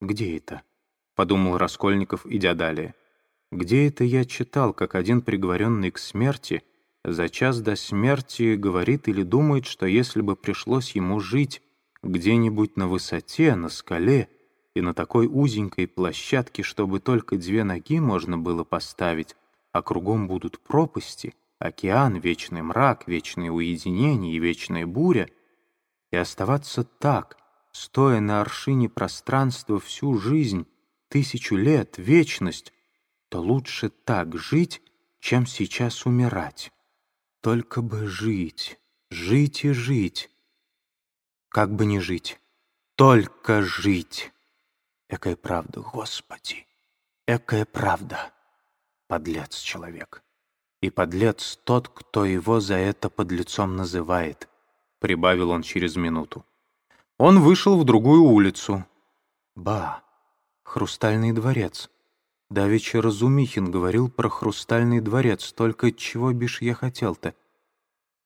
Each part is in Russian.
«Где это?» — подумал Раскольников, идя далее. «Где это я читал, как один приговоренный к смерти за час до смерти говорит или думает, что если бы пришлось ему жить где-нибудь на высоте, на скале и на такой узенькой площадке, чтобы только две ноги можно было поставить, а кругом будут пропасти, океан, вечный мрак, вечное уединение и вечная буря, и оставаться так — стоя на аршине пространства всю жизнь, тысячу лет, вечность, то лучше так жить, чем сейчас умирать. Только бы жить, жить и жить. Как бы не жить, только жить. Экая правда, Господи, экая правда. Подлец человек. И подлец тот, кто его за это подлецом называет, прибавил он через минуту. Он вышел в другую улицу. Ба, Хрустальный дворец. Давеча Разумихин говорил про Хрустальный дворец, только чего бишь я хотел-то?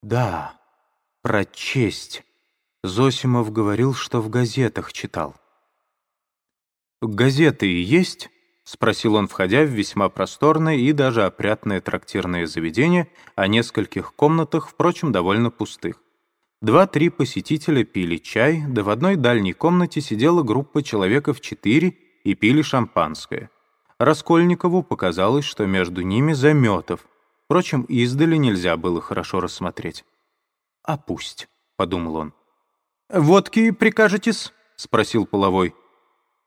Да, про честь. Зосимов говорил, что в газетах читал. «Газеты есть?» — спросил он, входя в весьма просторное и даже опрятное трактирное заведение о нескольких комнатах, впрочем, довольно пустых. Два-три посетителя пили чай, да в одной дальней комнате сидела группа человеков четыре и пили шампанское. Раскольникову показалось, что между ними Заметов. Впрочем, издали нельзя было хорошо рассмотреть. «А пусть», — подумал он. «Водки прикажетесь?» — спросил половой.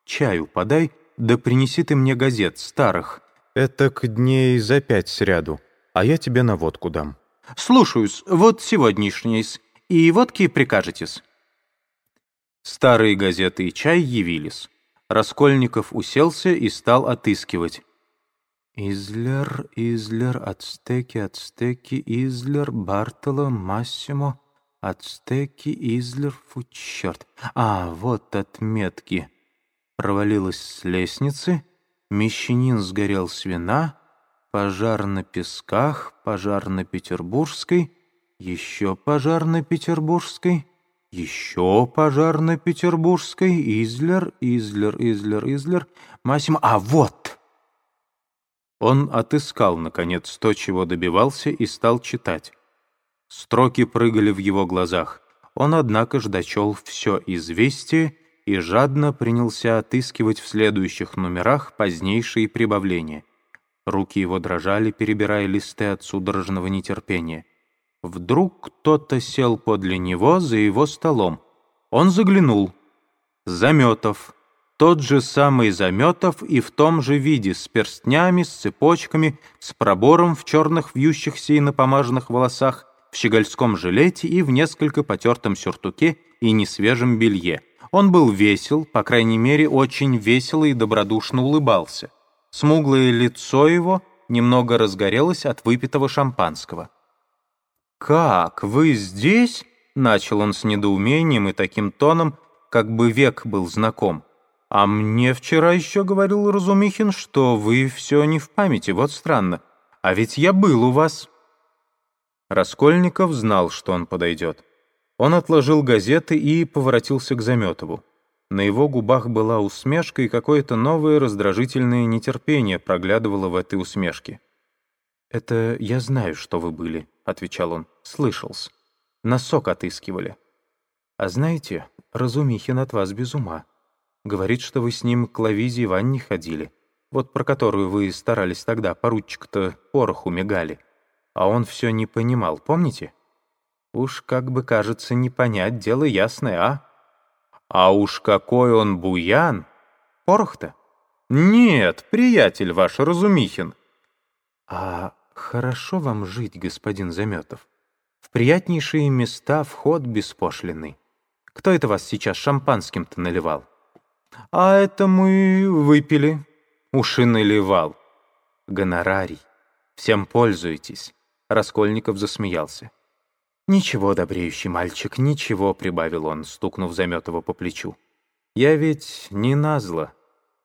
«Чаю подай, да принеси ты мне газет старых. Это к дней за пять сряду, а я тебе на водку дам». «Слушаюсь, вот сегодняшний и водки прикажетесь». Старые газеты и чай явились. Раскольников уселся и стал отыскивать. «Излер, Излер, Ацтеки, Ацтеки, Излер, Бартоло, Массимо, Ацтеки, Излер, фу, черт. А, вот отметки. Провалилась с лестницы, мещанин сгорел с вина, пожар на Песках, пожар на Петербургской — еще пожар на Петербургской, еще пожар на Петербургской, Излер, Излер, Излер, Излер, Масим, а вот! Он отыскал, наконец, то, чего добивался, и стал читать. Строки прыгали в его глазах. Он, однако ж, дочел все известие и жадно принялся отыскивать в следующих номерах позднейшие прибавления. Руки его дрожали, перебирая листы от судорожного нетерпения. Вдруг кто-то сел подле него за его столом. Он заглянул. Заметов. Тот же самый Заметов и в том же виде, с перстнями, с цепочками, с пробором в черных вьющихся и напомаженных волосах, в щегольском жилете и в несколько потертом сюртуке и несвежем белье. Он был весел, по крайней мере, очень весело и добродушно улыбался. Смуглое лицо его немного разгорелось от выпитого шампанского. «Как, вы здесь?» — начал он с недоумением и таким тоном, как бы век был знаком. «А мне вчера еще говорил Разумихин, что вы все не в памяти, вот странно. А ведь я был у вас». Раскольников знал, что он подойдет. Он отложил газеты и поворотился к Заметову. На его губах была усмешка, и какое-то новое раздражительное нетерпение проглядывало в этой усмешке. «Это я знаю, что вы были», — отвечал он. «Слышался. Носок отыскивали. А знаете, Разумихин от вас без ума. Говорит, что вы с ним к Лавизе Иванне ходили. Вот про которую вы старались тогда, поручик-то пороху мигали. А он все не понимал, помните? Уж как бы, кажется, не понять, дело ясное, а? А уж какой он буян! Порох-то? Нет, приятель ваш, Разумихин. А «Хорошо вам жить, господин Заметов. В приятнейшие места вход беспошлиный. Кто это вас сейчас шампанским-то наливал?» «А это мы выпили». «Уши наливал». «Гонорарий. Всем пользуетесь». Раскольников засмеялся. «Ничего, добреющий мальчик, ничего», — прибавил он, стукнув Заметова по плечу. «Я ведь не назло,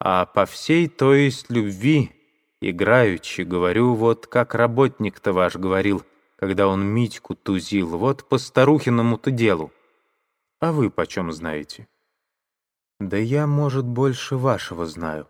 а по всей, то есть любви, Играючи, говорю, вот как работник-то ваш говорил, когда он Митьку тузил, вот по старухиному-то делу. А вы почем знаете? «Да я, может, больше вашего знаю»,